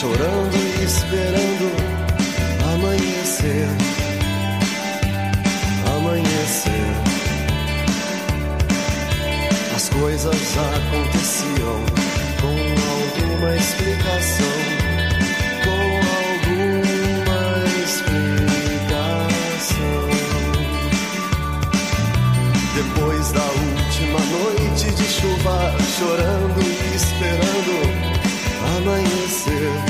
chorando e esperando amanhecer. Amanhecer. As coisas aconteciam com alguma explicação. Com alguma explicação. Depois da última noite de chuva, chorando e esperando amanhecer.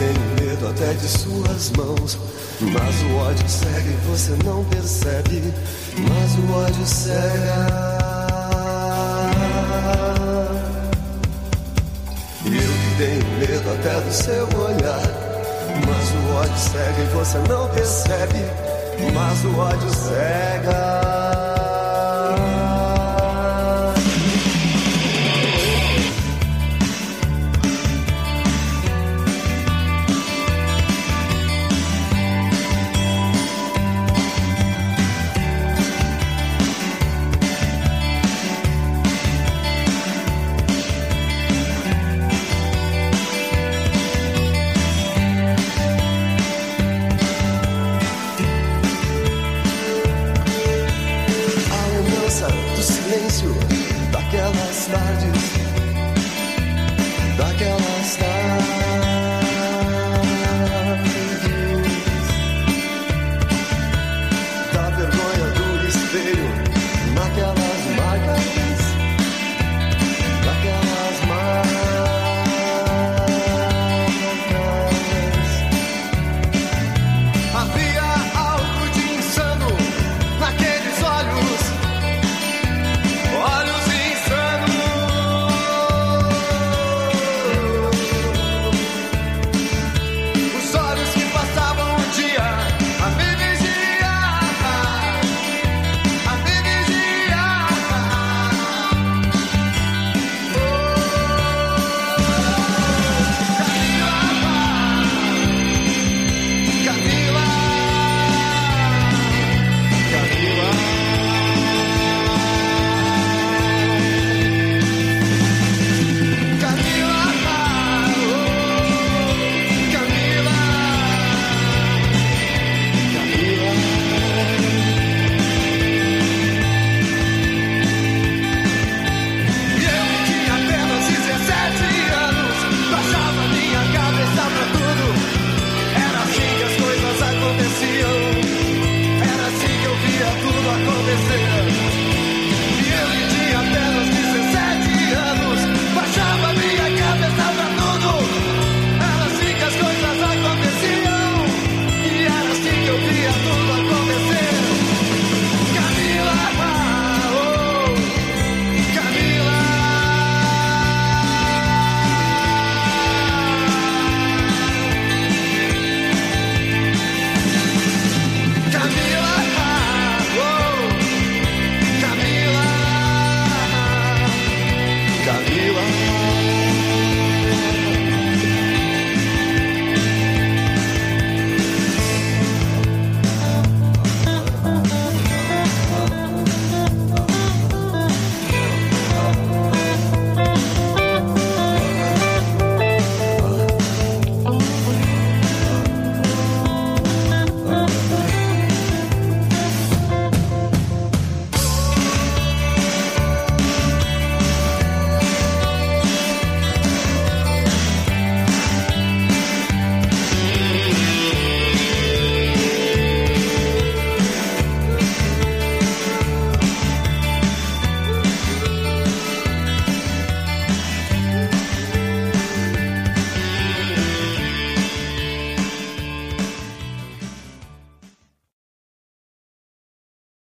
tenho medo até de suas mãos. Mas o ódio cega e você não percebe. Mas o ódio cega. Eu que tenho medo até do seu olhar. Mas o ódio cega e você não percebe. Mas o ódio cega. back out.